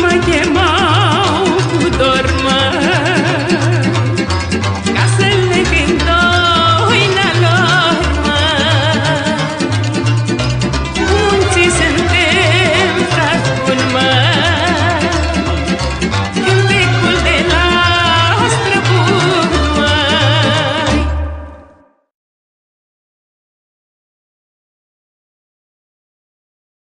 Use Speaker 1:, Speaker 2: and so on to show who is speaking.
Speaker 1: mă chema